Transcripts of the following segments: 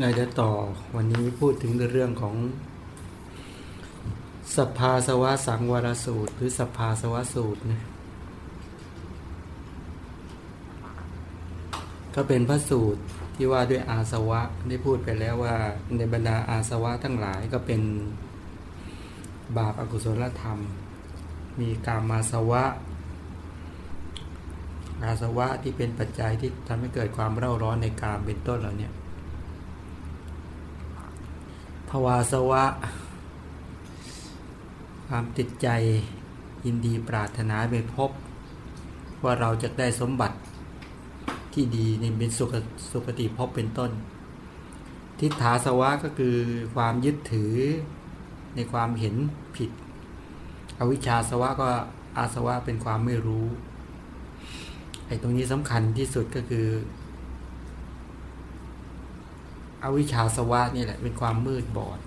นาจะต่อวันนี้พูดถึงเรื่องของสภาสวะสังวรสูตร หรือสภาสวะสูตรนะก็เป็นพระสูตรที่ว่าด้วยอาสวะได้พูดไปแล้วว่าในบรรดาอาสวะทั้งหลายก็เป็นบาปอากุศลธรรม มีกามาสวะ อาสวะที่เป็นปัจจัยที่ทำให้เกิดความเร่าร้อนในกามเป็นต้นเหล่านี้ ภวาสวะ ความติดใจยินดีปรารถนาไปพบ ว่าเราจะได้สมบัติที่ดีในเป็นสุขสุขติพบเป็นต้น ทิฏฐาสวะก็คือความยึดถือในความเห็นผิด อวิชชาสวะก็อาสวะเป็นความไม่รู้ไอ้ตรงนี้สำคัญที่สุดก็คือ อวิชชาสวะนี่แหละเป็นความมืดบอด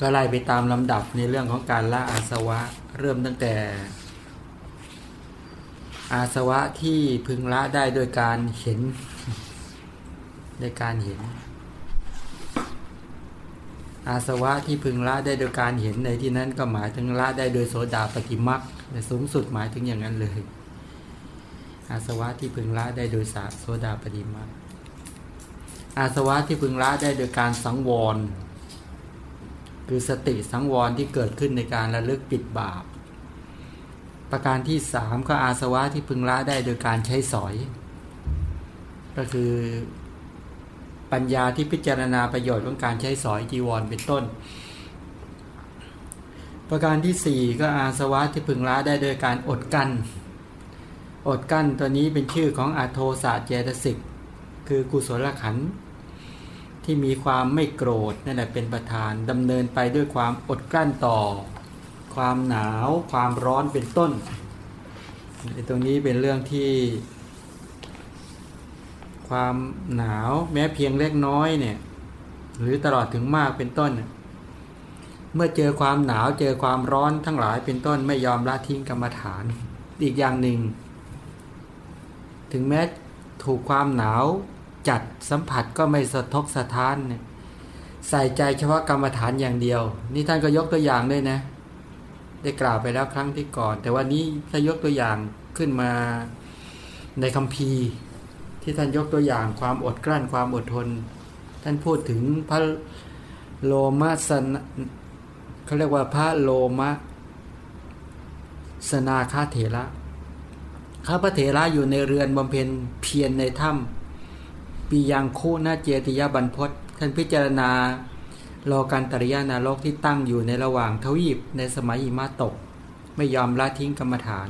ก็ไล่ไปตามลำดับในเรื่องของการละอาสวะ เริ่มตั้งแต่ อาสวะที่พึงละได้โดยการเห็นโดยการเห็น อาสวะที่พึงละได้โดยการเห็นในที่นั้นก็หมายถึงละได้โดยโสดาปฏิมักสูงสุดหมายถึงอย่างนั้นเลยอาสวะที่พึงละได้โดยสาโสดาปฏิมัก อาสวะที่พึงละได้โดยการสังวร คือสติสังวรที่เกิดขึ้นในการระลึกปิดบาป ประการที่สามก็อาสวะที่พึงละได้โดยการใช้สอย ก็คือปัญญาที่พิจารณาประโยชน์ของการใช้สอยจีวรเป็นต้น ประการที่สี่ก็อาสวะที่พึงละได้โดยการอดกัน้น อดกั้นตัวนี้เป็นชื่อของอาโทสะเจตสิก คือกุศลขันธ์ ที่มีความไม่โกรธนั่นแหละเป็นประธานดำเนินไปด้วยความอดกลั้นต่อ ความหนาวความร้อนเป็นต้นตรงนี้เป็นเรื่องที่ ความหนาวแม้เพียงเล็กน้อยเนี่ย หรือตลอดถึงมากเป็นต้น เมื่อเจอความหนาวเจอความร้อนทั้งหลายเป็นต้นไม่ยอมละทิ้งกรรมฐาน อีกอย่างหนึ่ง ถึงแม้ถูกความหนาว จัดสัมผัสก็ไม่สะทกสะท้านเนี่ยใส่ใจเฉพาะกรรมฐานอย่างเดียว นี่ท่านก็ยกตัวอย่างด้วยนะ ได้กล่าวไปแล้วครั้งที่ก่อน แต่วันนี้ถ้ายกตัวอย่างขึ้นมาในคัมภีร์ที่ท่านยกตัวอย่างความอดกลั้นความอดทน ท่านพูดถึงพระโลมาสนเขาเรียกว่าพระโลมาสนาคาเถระข้าพระเถระอยู่ในเรือนบำเพ็ญเพียรในถ้ำ ปียังคู่นาเจติยบันพศท่านพิจารณาโลกันตริยานารกที่ตั้งอยู่ในระหว่างทวีปในสมัยอิมาตก ไม่ยอมละทิ้งกรรมฐาน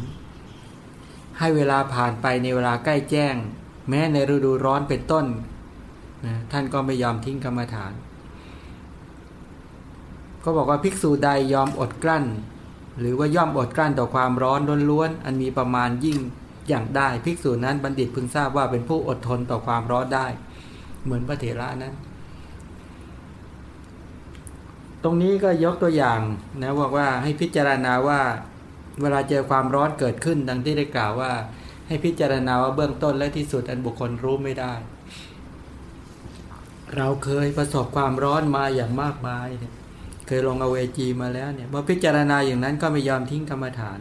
ให้เวลาผ่านไปในเวลาใกล้แจ้ง แม้ในฤดูร้อนเป็นต้นนะท่านก็ไม่ยอมทิ้งกรรมฐาน ก็บอกว่าภิกษุใดยอมอดกลั้น หรือว่าย่อมอดกลั้นต่อความร้อนล้วนๆอันมีประมาณยิ่ง อย่างได้ภิกษุนั้นบัณฑิตพึงทราบว่าเป็นผู้อดทนต่อความร้อนได้ เหมือนพระเถระนั้น ตรงนี้ก็ยกตัวอย่างนะบอกว่าให้พิจารณาว่าเวลาเจอความร้อนเกิดขึ้นดังที่ได้กล่าวว่า ให้พิจารณาว่าเบื้องต้นและที่สุดอันบุคคลรู้ไม่ได้ เราเคยประสบความร้อนมาอย่างมากมายเนี่ยเคยลงอเวจีมาแล้วเนี่ยพอพิจารณาอย่างนั้นก็ไม่ยอมทิ้งกรรมฐาน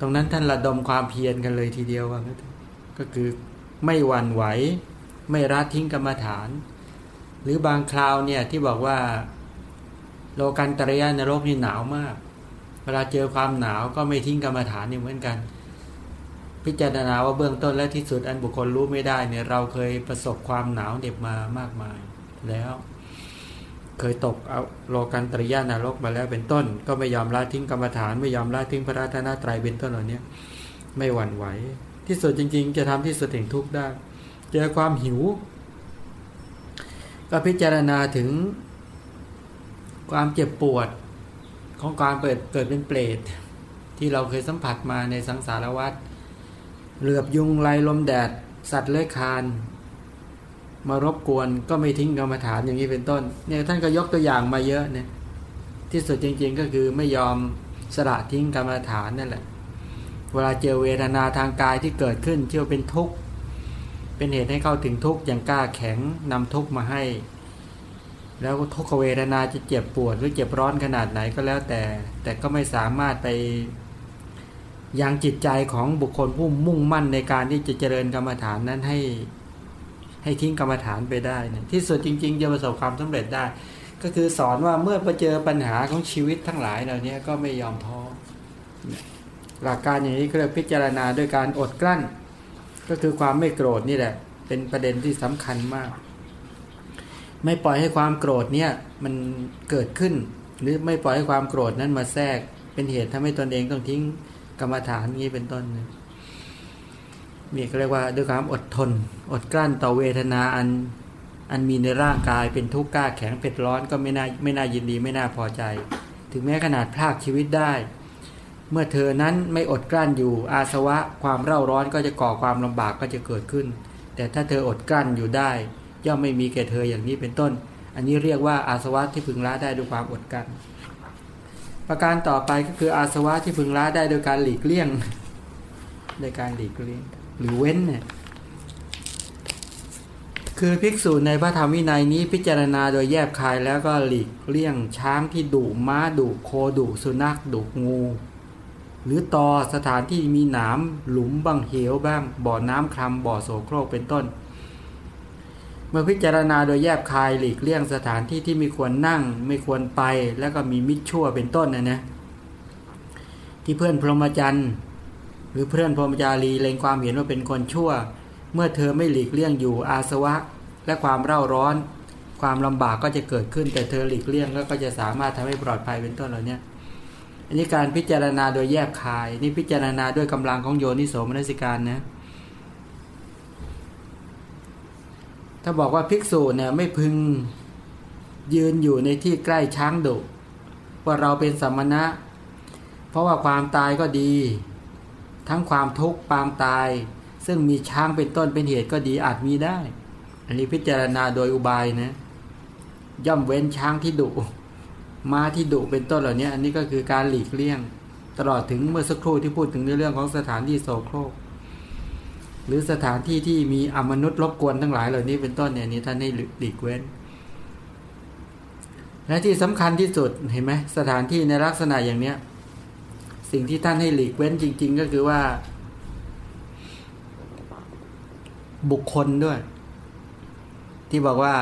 ตรงนั้นท่านระดมความเพียรกันเลยทีเดียวว่าก็คือไม่หวั่นไหว ไม่รัดทิ้งกรรมฐาน หรือบางคราวเนี่ยที่บอกว่า โลกันตระยานรกนี่หนาวมาก เวลาเจอความหนาวก็ไม่ทิ้งกรรมฐานนี่เหมือนกัน พิจารณาว่าเบื้องต้นและที่สุดอันบุคคลรู้ไม่ได้เนี่ยเราเคยประสบความหนาวเหน็บมามากมายแล้ว เคยตกเอาโลกันตริยานรกมาแล้วเป็นต้น ก็ไม่ยอมละทิ้งกรรมฐานไม่ยอมละทิ้งพระราชนาตรเป็นต้นเหล่านี้ไม่หวั่นไหว ที่สุดจริง ๆ จะทำที่สุดแห่งทุกข์ได้ เจอความหิว ก็พิจารณาถึงความเจ็บปวดของการเปิดเกิดเป็นเปรตที่เราเคยสัมผัสมาในสังสารวัฏเหลือบยุงไลลมแดด สัตว์เลื้อยคาน มารบกวนก็ไม่ทิ้งกรรมฐานอย่างนี้เป็นต้น เนี่ยท่านก็ยกตัวอย่างมาเยอะเนี่ยที่สุดจริง ๆ ก็คือไม่ยอมสละทิ้งกรรมฐานนั่นแหละ เวลาเจอเวทนาทางกายที่เกิดขึ้นเชื่อเป็นทุกข์เป็นเหตุให้เข้าถึงทุกข์อย่างกล้าแข็งนำทุกข์มาให้ แล้วทุกขเวทนาจะเจ็บปวดหรือเจ็บร้อนขนาดไหนก็แล้วแต่ แต่ก็ไม่สามารถไปยังจิตใจของบุคคลผู้มุ่งมั่นในการที่จะเจริญกรรมฐานนั้นให้ ให้ทิ้งกรรมฐานไปได้นะที่สุดจริง ๆ จะประสบความสำเร็จได้ ก็คือสอนว่าเมื่อไปเจอปัญหาของชีวิตทั้งหลายเหล่านี้ก็ไม่ยอมท้อหลักการอย่างนี้เรียกพิจารณาด้วยการอดกลั้น ก็คือความไม่โกรธนี่แหละ เป็นประเด็นที่สำคัญมาก ไม่ปล่อยให้ความโกรธเนี่ยมันเกิดขึ้น หรือไม่ปล่อยให้ความโกรธนั้นมาแทรกเป็นเหตุทำให้ตนเองต้องทิ้งกรรมฐานนี้เป็นต้นนะ นี่ก็เรียกว่าด้วยความอดทน อดกลั้นต่อเวทนาอันอันมีในร่างกายเป็นทุกข์กล้าแข็งเผ็ดร้อนก็ไม่น่าไม่น่ายินดีไม่น่าพอใจ ถึงแม้ขนาดพลากชีวิตได้ เมื่อเธอนั้นไม่อดกลั้นอยู่อาสวะความเร่าร้อนก็จะก่อความลำบากก็จะเกิดขึ้น แต่ถ้าเธออดกลั้นอยู่ได้ ย่อมไม่มีแก่เธออย่างนี้เป็นต้น อันนี้เรียกว่าอาสวะที่พึงละได้ด้วยความอดกลั้นประการต่อไปก็คืออาสวะที่พึงละได้โดยการหลีกเลี่ยงโดยการหลีกเลี่ยง หรือเว้นเนี่ยคือภิกษุในพระธรรมวินัยนี้พิจารณาโดยแยบคายแล้วก็หลีกเลี่ยงช้างที่ดุม้าดุโคดุสุนัขดุงู หรือต่อสถานที่มีหนามหลุมบ้างเหวบ้าง บ่อน้ำคลำบ่อโสโครกเป็นต้น เมื่อพิจารณาโดยแยบคายหลีกเลี่ยงสถานที่ที่ไม่ควรนั่งไม่ควรไปแล้วก็มีมิตรชั่วเป็นต้นนะนะที่เพื่อนพรหมจรรย์ หรือเพื่อนพรหมจารีเล็งความเห็นว่าเป็นคนชั่ว เมื่อเธอไม่หลีกเลี่ยงอยู่อาสวะ และความเร่าร้อน ความลำบากก็จะเกิดขึ้นแต่เธอหลีกเลี่ยงแล้วก็จะสามารถทำให้ปลอดภัยเป็นต้นเหล่านี้อันนี้การพิจารณาโดยแยบคาย นี่พิจารณาด้วยกำลังของโยนิโสมนสิการนะถ้าบอกว่าภิกษุเนี่ยไม่พึงยืนอยู่ในที่ใกล้ช้างดุว่าเราเป็นสัมมณะ เพราะว่าความตายก็ดี ทั้งความทุกข์ปางตาย ซึ่งมีช้างเป็นต้นเป็นเหตุก็ดีอาจมีได้ อันนี้พิจารณาโดยอุบายนะ ย่อมเว้นช้างที่ดุม้าที่ดุเป็นต้นเหล่านี้อันนี้ก็คือการหลีกเลี่ยง ตลอดถึงเมื่อสักครู่ที่พูดถึงในเรื่องของสถานที่โสโครกหรือสถานที่ที่มีอมนุษย์รบกวนทั้งหลายเหล่านี้เป็นต้นเนี่ยนี้ท่านให้หลีกเว้น และที่สำคัญที่สุดเห็นไหมสถานที่ในลักษณะอย่างเนี้ย สิ่งที่ท่านให้หลีกเว้นจริง ๆ ก็คือว่า บุคคลด้วย ที่บอกว่า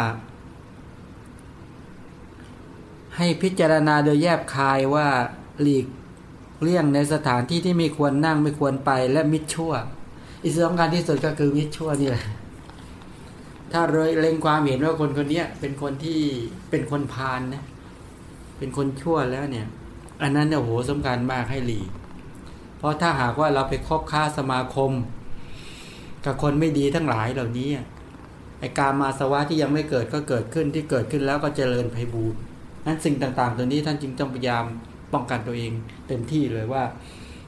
ให้พิจารณาโดยแยบคายว่าหลีกเลี่ยงในสถานที่ที่ไม่ควรนั่งไม่ควรไปและมิดชั่ว อีกสำคัญที่สุดก็คือมิดชั่วนี่แหละถ้าเลยเล็งความเห็นว่าคนคนนี้เป็นคนที่เป็นคนพาลนะเป็นคนชั่วแล้วเนี่ย อันนั้นเนี่ยโหสำคัญมากให้หลีก เพราะถ้าหากว่าเราไปคบค้าสมาคม กับคนไม่ดีทั้งหลายเหล่านี้ไอการมาสวะที่ยังไม่เกิดก็เกิดขึ้นที่เกิดขึ้นแล้วก็เจริญไพบูรณ์นั้นสิ่งต่างๆ ตัวนี้ท่านจึงต้องพยายามป้องกันตัวเอง เต็มที่เลยว่า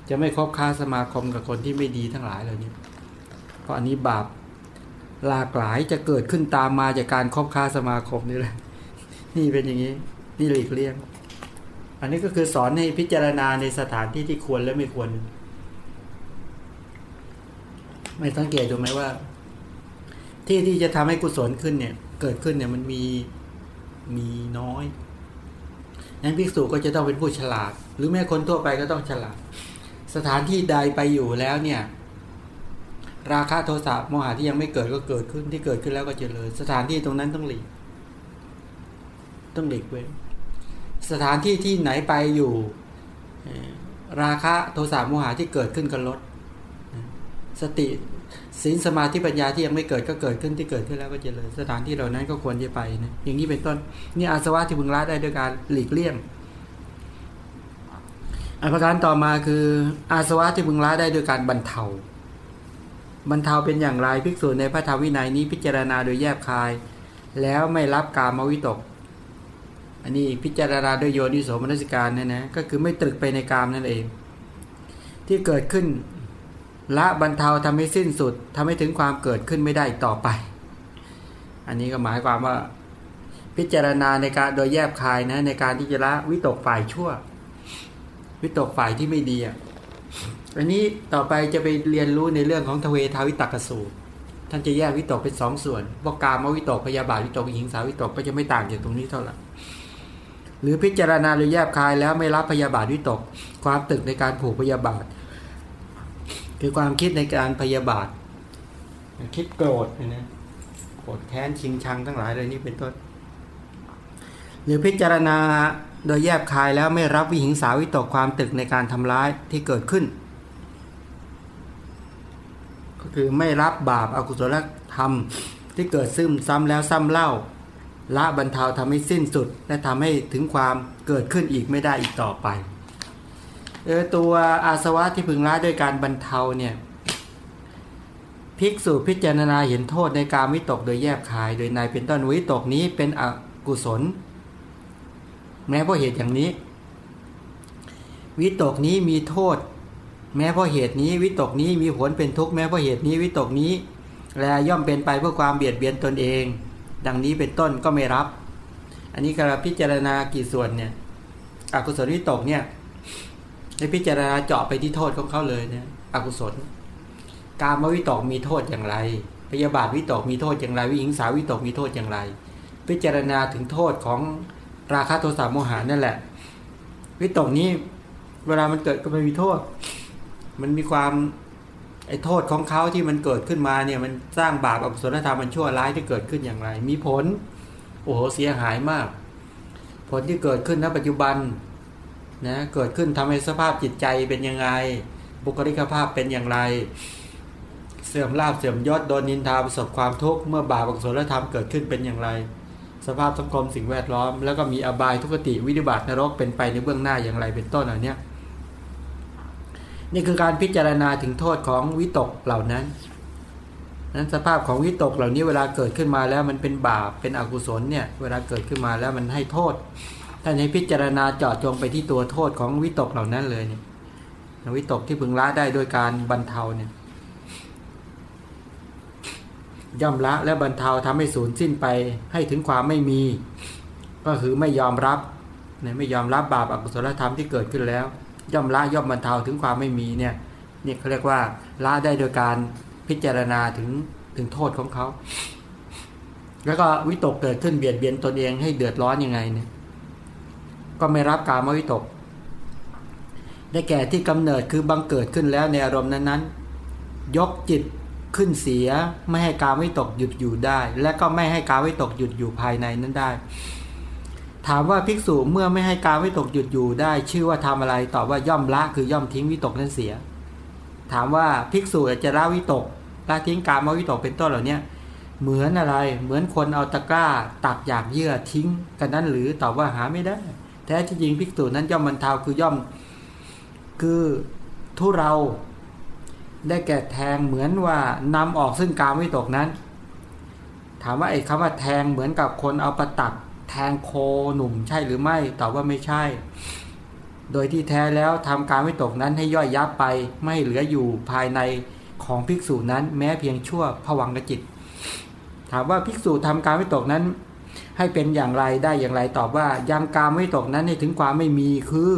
จะไม่คบค้าสมาคมกับคนที่ไม่ดีทั้งหลายเหล่านี้ เพราะอันนี้บาปหลากหลายจะเกิดขึ้นตามมาจากการคบค้าสมาคมนี่แหละ นี่เป็นอย่างนี้ นี่หลีกเลี่ยง อันนี้ก็คือสอนให้พิจารณาในสถานที่ที่ควรและไม่ควร ไม่สังเกตดูไหมว่า ที่ที่จะทำให้กุศลขึ้นเนี่ย เกิดขึ้นเนี่ยมันมีมีน้อยนั้นภิกษุก็จะต้องเป็นผู้ฉลาด หรือแม้คนทั่วไปก็ต้องฉลาด สถานที่ใดไปอยู่แล้วเนี่ย ราคาโทสะโมหะที่ยังไม่เกิดก็เกิดขึ้นที่เกิดขึ้นแล้วก็เจริญ สถานที่ตรงนั้นต้องหลีกต้องหลีกเว้น สถานที่ที่ไหนไปอยู่ ราคะโทสะโมหะที่เกิดขึ้นก็ลด สติศีลสมาธิปัญญาที่ยังไม่เกิดก็เกิดขึ้นที่เกิดขึ้นแล้วก็เจริญสถานที่เหล่านั้นก็ควรจะไปนะอย่างนี้เป็นต้นนี่อาสวะที่พึงละได้ด้วยการหลีกเลี่ยงอันประการต่อมาคืออาสวะที่พึงละได้ด้วยการบรรเทาบรรเทาเป็นอย่างไรภิกษุในพระธรรมวินัยนี้พิจารณาโดยแยบคาย แล้วไม่รับการมวิตก อันนี้พิจารณาด้วยโยนิโสมนสิการเนี่ยนะก็คือไม่ตรึกไปในกามนั่นเอง ที่เกิดขึ้นละบรรเทาทำให้สิ้นสุดทำให้ถึงความเกิดขึ้นไม่ได้ต่อไป อันนี้ก็หมายความว่าพิจารณาในการโดยแยบคายนะในการที่จะละวิตกฝ่ายชั่ว วิตกฝ่ายที่ไม่ดีอะอันนี้ต่อไปจะไปเรียนรู้ในเรื่องของทเวทาวิตกสูตรท่านจะแยกวิตกเป็นสองส่วนว่ากามวิตกพยาบาทวิตกหญิงสาววิตกก็จะไม่ต่างจากตรงนี้เท่าไหร่ หรือพิจารณาหรือแยบคายแล้วไม่รับพยาบาทวิตก ความตึกในการผูกพยาบาท คือความคิดในการพยาบาท คิดโกรธนะโกรธแค้นชิงชังทั้งหลายเลยนี่เป็นต้นหรือพิจารณาโดยแยบคายแล้วไม่รับวิหิงสาวิตกความตึกในการทำร้ายที่เกิดขึ้น ก็คือไม่รับบาปอากุศลธรรมที่เกิดซึมซ้ำแล้วซ้ำเล่า ละบรรเทาทำให้สิ้นสุด และทำให้ถึงความเกิดขึ้นอีกไม่ได้อีกต่อไปเออตัวอาสวะที่พึงละด้วยการบรรเทาเนี่ยภิกษุพิจารณาเห็นโทษในการวิตกโดยแยบคาย โดยในเป็นต้นวิตกนี้เป็นอกุศล แม้เพราะเหตุอย่างนี้ วิตกนี้มีโทษ แม้เพราะเหตุนี้ วิตกนี้มีผลเป็นทุกข์แม้เพราะเหตุนี้วิตกนี้ และย่อมเป็นไปเพื่อความเบียดเบียนตนเอง ดังนี้เป็นต้นก็ไม่รับ อันนี้การพิจารณากี่ส่วนเนี่ยอกุศลวิตกเนี่ยให้พิจารณาเจาะไปที่โทษของเขาเลยเนี่ยอกุศล การมวิตกมีโทษอย่างไร พยาบาทวิตกมีโทษอย่างไร วิหิงสาวิตกมีโทษอย่างไร พิจารณาถึงโทษของราคะโทสะโมหานั่นแหละ วิตกนี้ เวลามันเกิดก็ไม่มีโทษ มันมีความ ไอ้โทษของเขาที่มันเกิดขึ้นมาเนี่ยมันสร้างบาปอกุศลธรรมมันชั่วร้ายที่เกิดขึ้นอย่างไร มีผล โอ้โหเสียหายมาก ผลที่เกิดขึ้นณปัจจุบันนะเกิดขึ้นทำให้สภาพจิตใจเป็นยังไง บุคลิกภาพเป็นอย่างไร เสื่อมลาบเสื่อมยศโดนนินทาประสบความทุกข์เมื่อบาปอกุศลธรรมเกิดขึ้นเป็นอย่างไร สภาพสังคมสิ่งแวดล้อม แล้วก็มีอบายทุกติวิบัตินรกเป็นไปในเบื้องหน้าอย่างไรเป็นต้นอันเนี้ย นี่คือการพิจารณาถึงโทษของวิตกเหล่านั้น นั้นสภาพของวิตกเหล่านี้เวลาเกิดขึ้นมาแล้วมันเป็นบาปเป็นอกุศลเนี่ยเวลาเกิดขึ้นมาแล้วมันให้โทษท่านให้พิจารณาเจาะจงไปที่ตัวโทษของวิตกเหล่านั้นเลยเนี่ยวิตกที่พึงละได้โดยการบรรเทาเนี่ยย่อมละและบรรเทาทำให้สูญสิ้นไปให้ถึงความไม่มี ก็คือไม่ยอมรับเนี่ยไม่ยอมรับบาปอกุศลธรรมที่เกิดขึ้นแล้ว ย่อมละย่อมบรรเทาถึงความไม่มีเนี่ยนี่เขาเรียกว่าละได้โดยการพิจารณาถึงถึงโทษของเขา แล้วก็วิตกเกิดขึ้นเบียดเบียนตนเองให้เดือดร้อนยังไงเนี่ย ก็ไม่รับการมวิตก ได้แก่ที่กำเนิดคือบังเกิดขึ้นแล้วในอารมณ์นั้นๆ ยกจิตขึ้นเสียไม่ให้การวิตกหยุดอยู่ได้ และก็ไม่ให้การวิตกหยุดอยู่ภายในนั้นได้ ถามว่าภิกษุเมื่อไม่ให้การวิตกหยุดอยู่ได้ ชื่อว่าทำอะไรตอบว่าย่อมละคือย่อมทิ้งวิตกนั้นเสีย ถามว่าภิกษุจะละวิตกละทิ้งการมวิตกเป็นต้นเหล่านี้เหมือนอะไรเหมือนคนเอาตะกร้าตักอยากเยื่อทิ้งกันนั้นหรือตอบว่าหาไม่ได้ แท้ที่จริงภิกษุนั้นย่อมบรรเทาคือย่อมคือทุเราได้แก่แทงเหมือนว่านำออกซึ่งการไม่ตกนั้น ถามว่าไอ้คำว่าแทงเหมือนกับคนเอาประตัก ทงโคหนุ่มใช่หรือไม่ตอบว่าไม่ใช่ โดยที่แท้แล้วทำการไม่ตกนั้นให้ย่อยยับไปไม่เหลืออยู่ภายในของภิกษุนั้นแม้เพียงชั่วผวังกจิต ถามว่าภิกษุทำการไม่ตกนั้น ให้เป็นอย่างไรได้อย่างไรตอบว่ายังกามไม่ตกนั้นให้ถึงความไม่มีคือ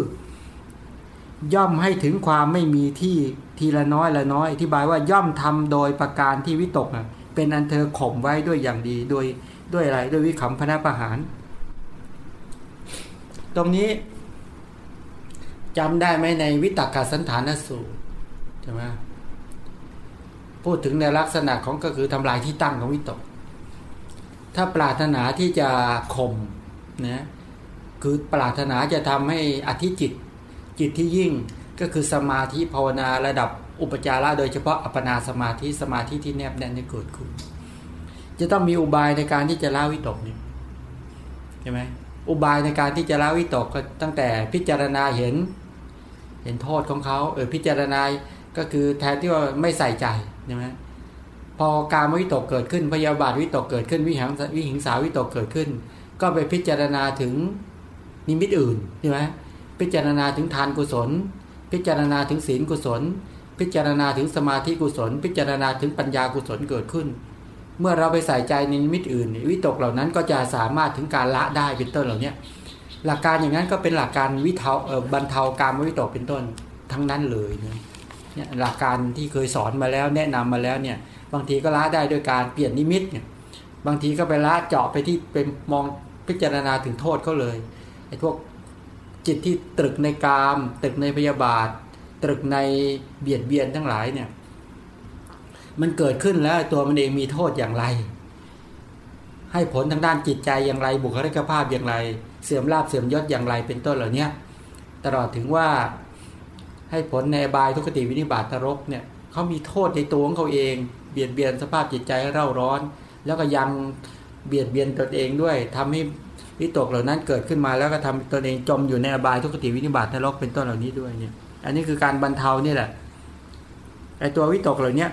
ย่อมให้ถึงความไม่มีที่ทีละน้อยละน้อยอธิบายว่าย่อมทำโดยประการที่วิตกเป็นอันเธอข่มไว้ด้วยอย่างดีโดยด้วยอะไรด้วยวิคัมพนาประหาร ตรงนี้จำได้ไหมในวิตกาสันฐานสูตรใช่ไหมพูดถึงในลักษณะของก็คือทำลายที่ตั้งของวิตก ถ้าปรารถนาที่จะข่มนะคือปรารถนาจะทำให้อธิจิต จิตที่ยิ่งก็คือสมาธิภาวนาระดับอุปจาระโดยเฉพาะอัปปนาสมาธิสมาธิที่แนบแน่นจะเกิดขึ้นจะต้องมีอุบายในการที่จะละวิตกนี่ใช่ไหม อุบายในการที่จะละวิตกตั้งแต่พิจารณาเห็น เห็นโทษของเขาเออพิจารณาก็คือแทนที่ว่าไม่ใส่ใจใช่ไหมพอการวิตกเกิดขึ้นพยาบาทวิตกเกิดขึ้นวิหังวิหิงสาวิตกเกิดขึ้น ก็ไปพิจารณาถึงนิมิตอื่นใช่ไหมพิจารณาถึงทานกุศล พิจารณาถึงศีลกุศล พิจารณาถึงสมาธิกุศล พิจารณาถึงปัญญากุศลเกิดขึ้น เมื่อเราไปใส่ใจในนิมิตอื่น วิตกเหล่านั้นก็จะสามารถถึงการละได้เป็นต้นเหล่านี้หลักการอย่างนั้นก็เป็นหลักการวิเทาบรรเทาการวิตกเป็นต้นทั้งนั้นเลยเนี่ยหลักการที่เคยสอนมาแล้วแนะนำมาแล้วเนี่ยบางทีก็ละได้ด้วยการเปลี่ยนนิมิตเนี่ยบางทีก็ไปละเจาะไปที่เป็นมองพิจารณาถึงโทษเขาเลยไอ้พวกจิตที่ตรึกในกาม ตรึกในพยาบาท ตรึกในเบียดเบียนทั้งหลายเนี่ย มันเกิดขึ้นแล้วตัวมันเองมีโทษอย่างไร ให้ผลทางด้านจิตใจอย่างไร บุคลิกภาพอย่างไร เสื่อมลาบเสื่อมยศอย่างไรเป็นต้นเหล่านี้ตลอดถึงว่าให้ผลในบายทุกติวินิบาตตรกเนี่ยเขามีโทษในตัวของเขาเอง เบียดเบียนสภาพจิตใจเร่าร้อน แล้วก็ยังเบียดเบียนตนเองด้วยทำให้วิตกเหล่านั้นเกิดขึ้นมาแล้วก็ทำตนเองจมอยู่ในอบายทุกติวินิบาตนรกเป็นต้นเหล่านี้ด้วยเนี่ย อันนี้คือการบรรเทานี่แหละไอตัววิตกเหล่านี้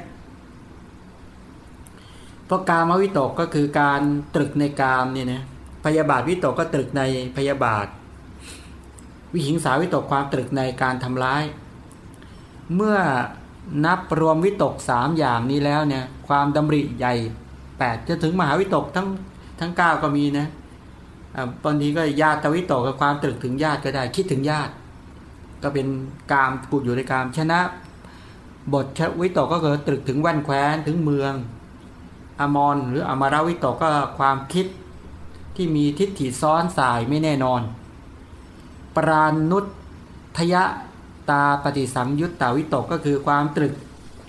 ราะกามวิตกก็คือการตรึกในกามเนี่ยนะพยาบาทวิตกก็ตรึกในพยาบาท วิหิงสาวิตกความตรึกในการทำร้าย เมื่อนับรวมวิตกสามอย่างนี้แล้วเนี่ยความดำริใหญ่แปดจะถึงมหาวิตกทั้งทั้งเก้าก็มีนะบางทีก็ญาติวิตกกับความตรึกถึงญาติก็ได้คิดถึงญาติ ก็เป็นกามกุดอยู่ในกามชนะ บทวิตกก็คือตรึกถึงแว่นแคว้นถึงเมือง อมรหรืออมราวิตกก็ความคิดที่มีทิฏฐิซ้อนสายไม่แน่นอน ปรานุทยะตาปฏิสัมยุตตาวิตกก็คือความตรึก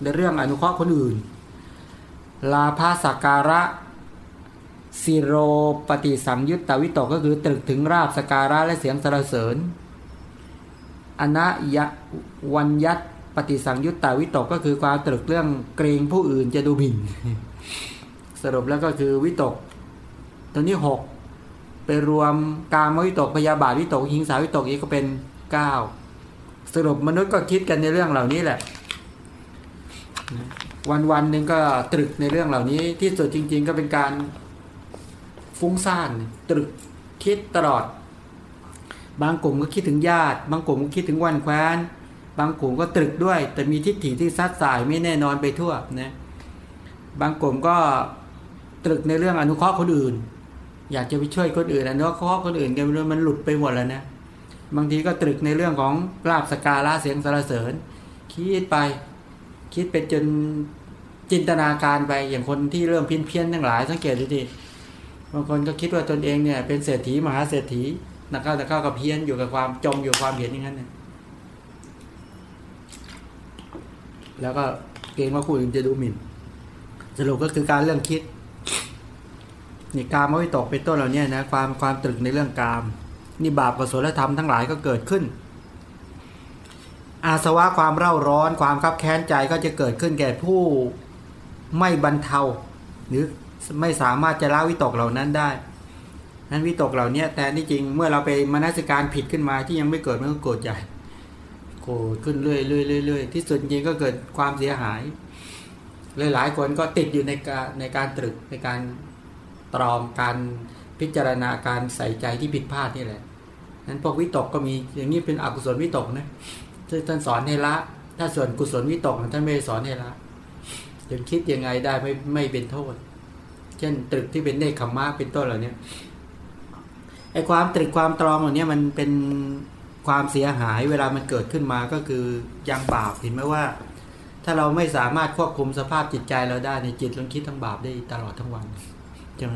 ในเรื่องอนุเคราะห์คนอื่น ลาภาสักการะสิโรปฏิสัมยุตตาวิตกก็คือตรึกถึงราบสการะและเสียงสรรเสริญอนยะวัญยัตปฏิสังยุตตาวิตกก็คือความตรึกเรื่องเกรงผู้อื่นจะดูหมิ่น สรุปแล้วก็คือวิตก ตัวนี้หกไปรวมกามวิตกพยาบาทวิตกหิงสาวิตกอีกก็เป็นเก้าสรุปมนุษย์ก็คิดกันในเรื่องเหล่านี้แหละ วันวันหนึ่งก็ตรึกในเรื่องเหล่านี้ ที่สุดจริง ๆ ก็เป็นการฟุ้งซ่านตรึกคิดตลอด บางกลุ่มก็คิดถึงญาติ บางกลุ่มก็คิดถึงวันแคว้น บางกลุ่มก็ตรึกด้วย แต่มีทิฏฐิที่ซัดสายไม่แน่นอนไปทั่วนะบางกลุ่มก็ ตรึกในเรื่องอนุเคราะห์คนอื่น อยากจะไปช่วยคนอื่นอนุเคราะห์คนอื่นกันมันหลุดไปหมดแล้วนะบางทีก็ตรึกในเรื่องของลาบสกาลาเสียงสารเสริญ คิดไป คิดเป็นจนจินตนาการไปอย่างคนที่เริ่มเพี้ยนเพี้ยนทั้งหลาย สังเกตดูดิบางคนก็คิดว่าตนเองเนี่ย เป็นเศรษฐีมหาเศรษฐีนักเข้าแต่เข้ากับเพี้ยนอยู่กับความจมอยู่ความเห็นอย่างนั้นเนี่ยแล้วก็เกรงว่าผู้อื่นจะดูหมิ่นสรุปก็คือการเรื่องคิด นี่กามไม่ตกเป็นต้นเหล่านี้นะความความตรึกในเรื่องกาม นี่บาปกุศลธรรมทั้งหลายก็เกิดขึ้น อาสวะความเร่าร้อนความคับแค้นใจก็จะเกิดขึ้นแก่ผู้ไม่บรรเทา หรือไม่สามารถจะละวิตกเหล่านั้นได้นั้นวิตกเหล่านี้แต่ที่จริงเมื่อเราไปมนสิการผิดขึ้นมาที่ยังไม่เกิดมันก็โกรธใหญ่โกรธขึ้นเรื่อยๆเรื่อยๆที่สุดจริงก็เกิดความเสียหายหลายๆคนก็ติดอยู่ในการในการตรึกในการ ตรองการพิจารณาการใส่ใจที่ผิดพลาดนี่แหละนั้นพวกวิตกก็มีอย่างนี้เป็นอกุศลวิตกนะท่านสอนให้ละ ถ้าส่วนกุศลวิตกท่านไม่สอนให้ละจนคิดยังไงได้ไม่ไม่เป็นโทษ เช่นตรึกที่เป็นเนคขมมะเป็นต้นเหล่านี้ไอ้ความตรึกความตรองเหล่านี้มันเป็นความเสียหายเวลามันเกิดขึ้นมาก็คือยังบาปเห็นไหมว่า ถ้าเราไม่สามารถควบคุมสภาพจิตใจเราได้ในจิตเราคิดทั้งบาปได้ตลอดทั้งวัน ใช่ไหม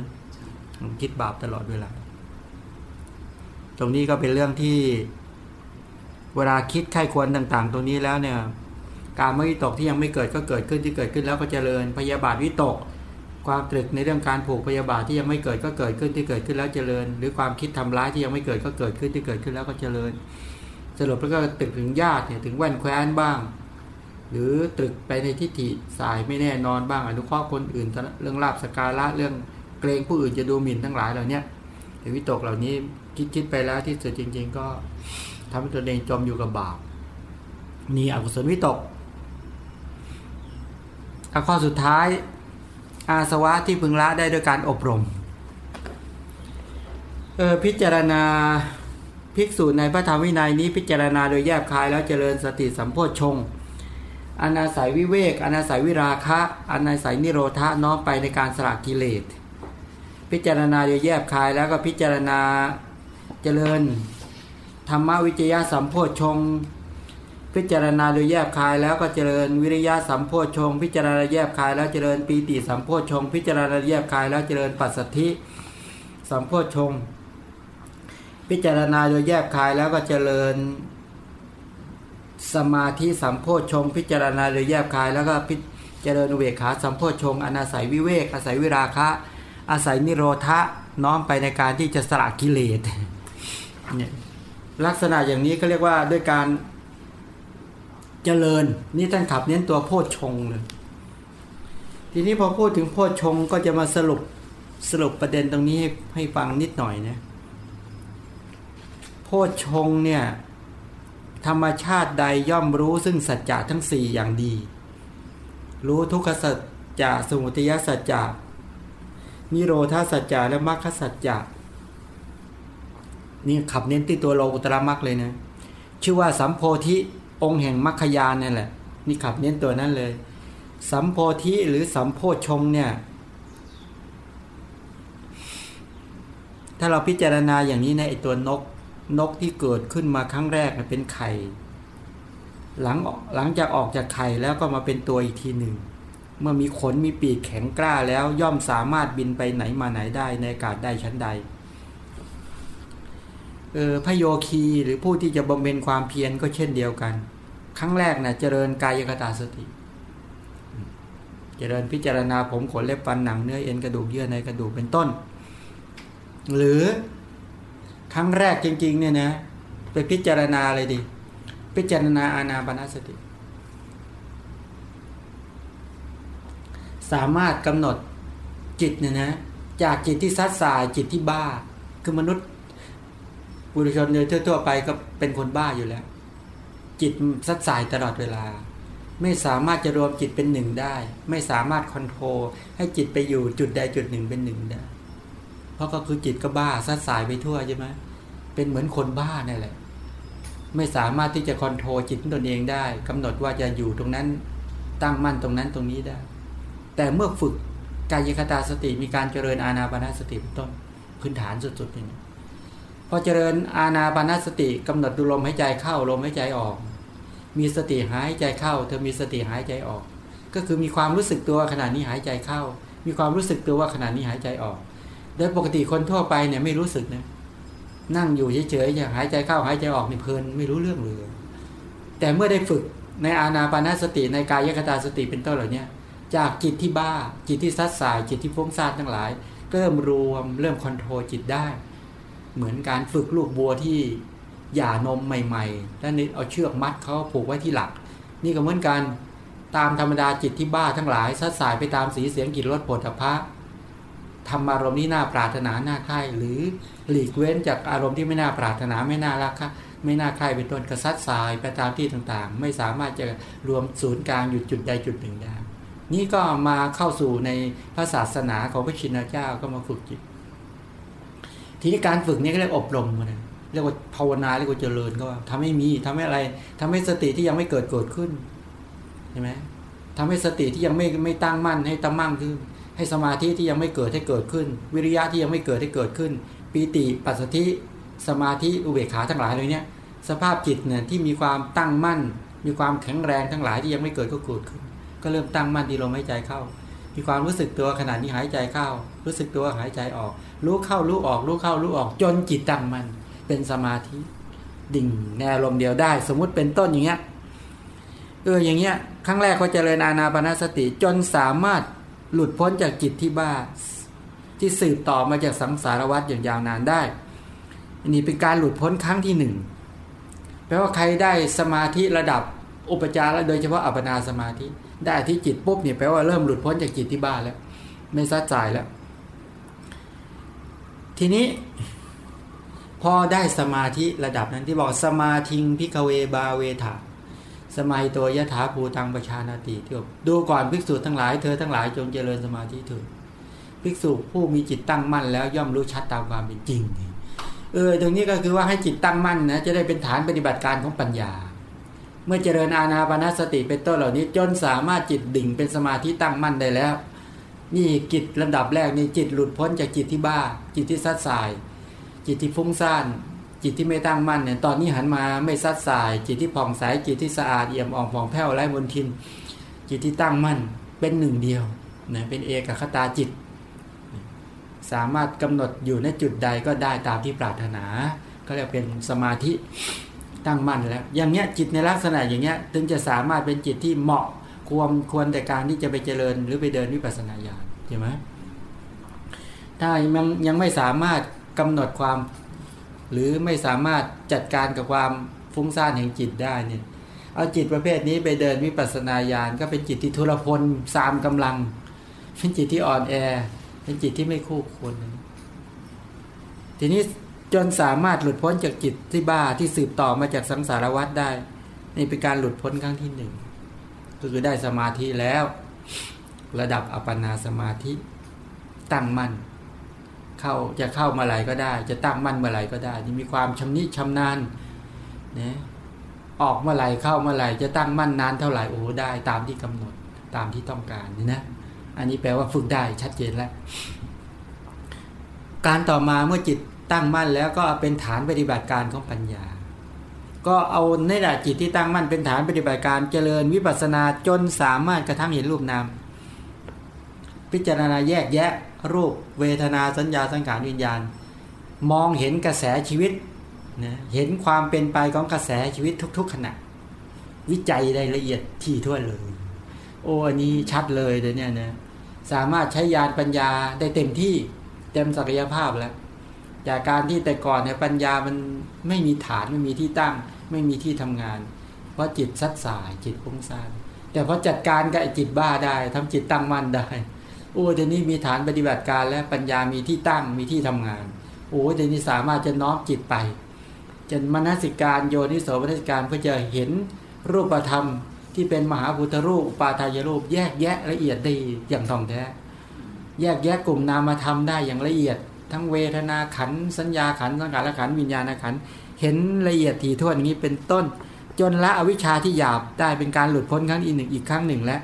คิดบาปตลอดเวลา ตรงนี้ก็เป็นเรื่องที่ เวลาคิดไข้ควรต่าง ๆ ตรงนี้แล้วเนี่ย การไม่ตกที่ยังไม่เกิดก็เกิดขึ้นที่เกิดขึ้นแล้วก็เจริญพยาบาทวิตก ความตรึกในเรื่องการผูกพยาบาทที่ยังไม่เกิดก็เกิดขึ้นที่เกิดขึ้นแล้วเจริญ หรือความคิดทำร้ายที่ยังไม่เกิดก็เกิดขึ้นที่เกิดขึ้นแล้วก็เจริญ สรุปแล้วก็ตรึกถึงญาติเนี่ยถึงแว่นแคว้นบ้าง หรือตรึกไปในทิฏฐิสายไม่แน่นอนบ้างอนุเคราะห์คนอื่นเรื่องลาบสการะเรื่อง เกรงผู้อื่นจะดูหมิ่นทั้งหลายเหล่านี้วิตกเหล่านี้คิดคิดไปแล้วที่สุดจริง ๆ ก็ทำให้ตัวเองจมอยู่กับบาปนี่อกุศลวิตกข้อสุดท้าย อาสวะที่พึงละได้โดยการอบรมเออพิจารณาภิกษุในพระธรรมวินัยนี้พิจารณาโดยแยบคายแล้วเจริญสติสัมโพชฌงอนาศัยวิเวกอนาศัยวิราคะอนาศัยนิโรธะน้อมไปในการสละกิเลส พิจารณาโดยแยบคายแล้วก็พิจารณาเจริญ ธรรมวิจยะสัมโพชฌงพิจารณาโดยแยบคายแล้วก็เจริญวิริยะสัมโพชงพิจารณาแยบคายแล้วเจริญปีติสัมโพชงพิจารณาแยบคายแล้วเจริญปัสสัทธิสัมโพชงพิจารณาโดยแยบคายแล้วก็เจริญสมาธิสัมโพชงพิจารณาโดยแยบคายแล้วก็พิเจริญเวขาสัมโพชงอนาศัยวิเวกอาศัยวิราคะ อาศัยนิโรธะน้อมไปในการที่จะสละกิเลสเนี่ยลักษณะอย่างนี้ก็เรียกว่าด้วยการเจริญนี่ท่านขับเน้นตัวโพชฌงเลยทีนี้พอพูดถึงโพชฌงก็จะมาสรุปสรุปประเด็นตรงนี้ให้ให้ฟังนิดหน่อยนะโพชฌงเนี่ยธรรมชาติใดย่อมรู้ซึ่งสัจจะทั้งสี่อย่างดี รู้ทุกขสัจจะสมุทัยสัจจะ นิโรธาสัจจะและมรรคสัจจะนี่ขับเน้นที่ตัวโลกุตระมรรคเลยนะชื่อว่าสัมโพธิองค์แห่งมรรคยานนี่แหละ นี่ขับเน้นตัวนั้นเลย สัมโพธิหรือสัมโพชงเนี่ย ถ้าเราพิจารณาอย่างนี้ในไอตัวนกนกที่เกิดขึ้นมาครั้งแรกเป็นไข่ หลังหลังจากออกจากไข่แล้วก็มาเป็นตัวอีกทีหนึ่ง เมื่อมีขนมีปีกแข็งกล้าแล้วย่อมสามารถบินไปไหนมาไหนได้ในอากาศได้ชั้นใดเออพระโยคีหรือผู้ที่จะบำเพ็ญความเพียรก็เช่นเดียวกัน ครั้งแรกนะ่ะเจริญกายกตาสติ เจริญพิจารณาผมขนเล็บฟันหนังเนื้อเอ็นกระดูกเยื่อในกระดูกเป็นต้น หรือครั้งแรกจริงๆเนี่ยนะไปพิจารณาเลยดิ พิจารณาอานาปนาสติ สามารถกำหนดจิตเนี่ยนะจากจิตที่ซัดสายจิตที่บ้า คือมนุษย์บุรุชนโดยทั่ว ๆ ไปก็เป็นคนบ้าอยู่แล้ว จิตซัดสายตลอดเวลา ไม่สามารถจะรวมจิตเป็นหนึ่งได้ ไม่สามารถคอนโทรลให้จิตไปอยู่จุดใดจุดหนึ่งเป็นหนึ่งได้ เพราะก็คือจิตก็บ้าซัดส่ายไปทั่วใช่ไหมเป็นเหมือนคนบ้านี่แหละ ไม่สามารถที่จะ control จิตตนเองได้กำหนดว่าจะอยู่ตรงนั้นตั้งมั่นตรงนั้นตรงนี้ได้ แต่เมื่อฝึกกายคตาสติมีการเจริญอานาปานสติเป็นต้นพื้นฐานสุดๆนี่พอเจริญอานาปานสติกำหนดดูลมหายใจเข้าลมหายใจออก มีสติหายใจเข้า เธอมีสติหายใจออก ก็คือมีความรู้สึกตัวขณะนี้หายใจเข้า มีความรู้สึกตัวว่าขณะนี้หายใจออก โดยปกติคนทั่วไปเนี่ยไม่รู้สึกนะนั่งอยู่เฉยๆอย่างหายใจเข้าหายใจออกนี่เพลินไม่รู้เรื่องเลยแต่เมื่อได้ฝึกในอานาปานสติในกายคตาสติเป็นต้นเหล่านี้ จากจิตที่บ้าจิตที่ซัดส่ายจิตที่ฟุ้งซ่านทั้งหลายเริ่มรวมเริ่ม control จิตได้ เหมือนการฝึกลูกวัวที่หย่านมใหม่ๆแล้วนี่เอาเชือกมัดเขาผูกไว้ที่หลัก นี่ก็เหมือนกันตามธรรมดาจิตที่บ้าทั้งหลายซัดสายไปตามสีเสียงกลิ่นรสผลพระทำอารมณ์นี้น่าปรารถนาน่าใคร่หรือหลีกเว้นจากอารมณ์ที่ไม่น่าปรารถนาไม่น่ารักค่ะไม่น่าใคร่เป็นต้นกระซัดสายไปตามที่ต่างๆ ไม่สามารถจะรวมศูนย์กลางอยู่จุดใดจุดหนึ่งได้ นี่ก็มาเข้าสู่ในพระศาสนาของพระชินเจ้าก็มาฝึกจิต ทีนี้การฝึกนี้ก็เรียกอบรมนะเรียกว่าภาวนาเรียกว่าเจริญก็ว่าทำให้มีทำให้อะไรทำให้สติที่ยังไม่เกิดเกิดขึ้นใช่ไหมทำให้สติที่ยังไม่ไม่ตั้งมั่นให้ตั้งมั่นขึ้น ให้สมาธิที่ยังไม่เกิดให้เกิดขึ้น วิริยะที่ยังไม่เกิดให้เกิดขึ้นปีติปัสสธิสมาธิอุเบกขาทั้งหลายเลยเนี่ยสภาพจิตเนี่ยที่มีความตั้งมั่น มีความแข็งแรงทั้งหลายที่ยังไม่เกิดก็เกิดขึ้น ก็เริ่มตั้งมั่นที่ลมหายใจเข้า มีความรู้สึกตัวขณะนี้หายใจเข้า รู้สึกตัวหายใจออก รู้เข้ารู้ออกรู้เข้ารู้ออกจนจิตตั้งมันเป็นสมาธิ ดิ่งในอารมณ์เดียวได้ สมมุติเป็นต้นอย่างเงี้ยเอออย่างเงี้ยครั้งแรกเขาเจริญอานาปนาสติจนสามารถหลุดพ้นจากจิตที่บ้าที่สืบต่อมาจากสังสารวัฏอย่างยาวนานได้อันนี้เป็นการหลุดพ้นครั้งที่หนึ่งแปลว่าใครได้สมาธิระดับอุปจาระโดยเฉพาะอัปนาสมาธิ ได้ที่จิตปุ๊บเนี่ยแปลว่าเริ่มหลุดพ้นจากจิตที่บ้านแล้ว ไม่ซัดจ่ายแล้ว ทีนี้ พอได้สมาธิระดับนั้นที่บอกสมาธิงพิกเวบาเวถาสมัยตัวยะถาภูตังประชานาติที่บอกดูก่อนภิกษุทั้งหลายเธอทั้งหลายจงเจริญสมาธิเถิดภิกษุผู้มีจิตตั้งมั่นแล้วย่อมรู้ชัดตามความเป็นจริง เออ ตรงนี้ก็คือว่าให้จิตตั้งมั่นนะจะได้เป็นฐานปฏิบัติการของปัญญา เมื่อเจริญอาณาปณสติเป็นต้นเหล่านี้ จนสามารถจิตดิ่งเป็นสมาธิตั้งมั่นได้แล้ว นี่จิตระดับแรกนี่จิตหลุดพ้นจากจิตที่บ้า จิตที่ซัดสาย จิตที่ฟุ้งซ่านจิตที่ไม่ตั้งมั่นเนี่ยตอนนี้หันมาไม่ซัดสาย จิตที่ผ่องใสจิตที่สะอาดเอี่ยมอ่องผ่องแผ้วไร้บนทิน จิตที่ตั้งมั่นเป็นหนึ่งเดียวนะเป็นเอกคตาจิต สามารถกำหนดอยู่ในจุดใดก็ได้ตามที่ปรารถนา ก็เรียกเป็นสมาธิ ตั้งมั่นแล้ว อย่างเงี้ยจิตในลักษณะอย่างเงี้ยถึงจะสามารถเป็นจิตที่เหมาะควรควรแต่การที่จะไปเจริญหรือไปเดินวิปัสสนาญาณใช่ไหมถ้ายังยังไม่สามารถกำหนดความ หรือไม่สามารถจัดการกับความฟุ้งซ่านแห่งจิตได้เนี่ยเอาจิตประเภทนี้ไปเดินวิปัสสนาญาณก็เป็นจิตที่ทุรพลสามกำลัง เป็นจิตที่อ่อนแอ เป็นจิตที่ไม่คู่ควรทีนี้ จนสามารถหลุดพ้นจากจิตที่บ้าที่สืบต่อมาจากสังสารวัฏได้ นี่เป็นการหลุดพ้นครั้งที่หนึ่งก็คือได้สมาธิแล้ว ระดับอัปปนาสมาธิ ตั้งมั่นเข้าจะเข้ามาไหลก็ได้ จะตั้งมั่นเมื่อไหร่ก็ได้ นี่มีความชำนิชำนาญนะออกเมื่อไหร่เข้าเมื่อไหร่จะตั้งมั่นนานเท่าไหร่โอ้ได้ตามที่กำหนดตามที่ต้องการนี่นะอันนี้แปลว่าฝึกได้ชัดเจนแล้ว การต่อมาเมื่อจิต ตั้งมั่นแล้วก็เป็นฐานปฏิบัติการของปัญญา ก็เอาในระดับจิตที่ตั้งมั่นเป็นฐานปฏิบัติการเจริญวิปัสนาจนสามารถกระทั่งเห็นรูปนามพิจารณาแยกแยะรูปเวทนาสัญญาสังขารวิญญาณ มองเห็นกระแสชีวิตนะเห็นความเป็นไปของกระแสชีวิตทุก ๆ ขณะ วิจัยได้ละเอียดที่ทั่วเลย โอ้อันนี้ชัดเลยเดี๋ยวนี้นะสามารถใช้ยานปัญญาได้เต็มที่เต็มศักยภาพแล้ว จากการที่แต่ก่อนเนี่ยปัญญามันไม่มีฐานไม่มีที่ตั้ง ไม่มีที่ทำงาน เพราะจิตซัดสายจิตพุ่งซ่านแต่พอจัดการกับจิตบ้าได้ทำจิตตั้งมั่นได้โอ้เดี๋ยวนี้มีฐานปฏิบัติการและปัญญามีที่ตั้งมีที่ทำงานโอ้เดี๋ยวนี้สามารถจะน้อมจิตไปจนมนสิการโยนิโสมนสิการเพื่อจะเห็นรูปธรรมที่เป็นมหาพุทธรูปปาทายรูป แยกแยะละเอียดได้อย่างท่องแท้ แยกแยะกลุ่มนามธรรมได้อย่างละเอียด ทั้งเวทนาขันสัญญาขันสังขารขันวิญญาณขันเห็นละเอียดถี่ถ้วนอย่างนี้เป็นต้น จนละอวิชชาที่หยาบได้เป็นการหลุดพ้นครั้งอีกหนึ่งอีกครั้งหนึ่งแล้ว